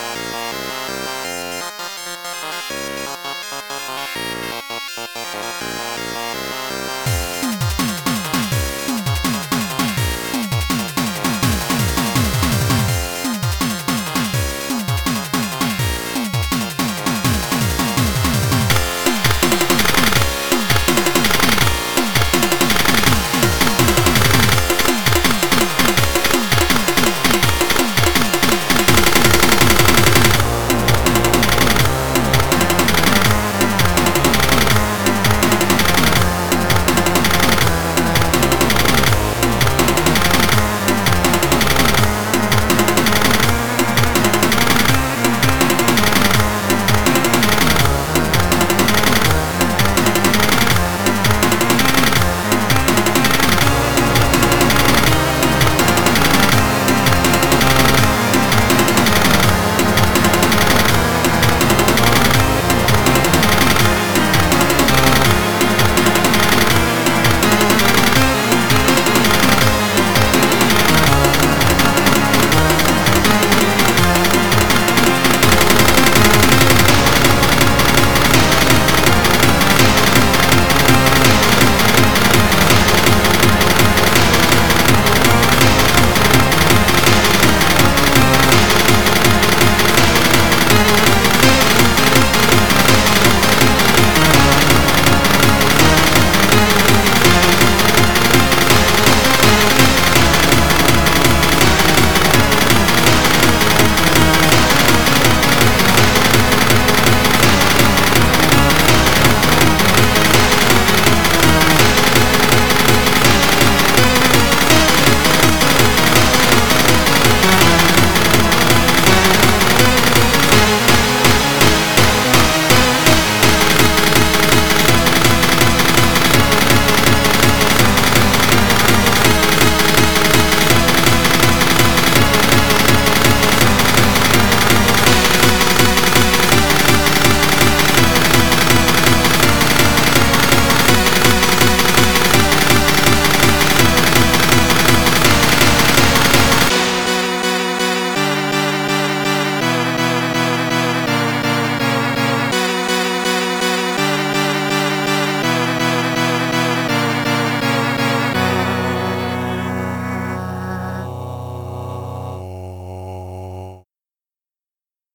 Bye.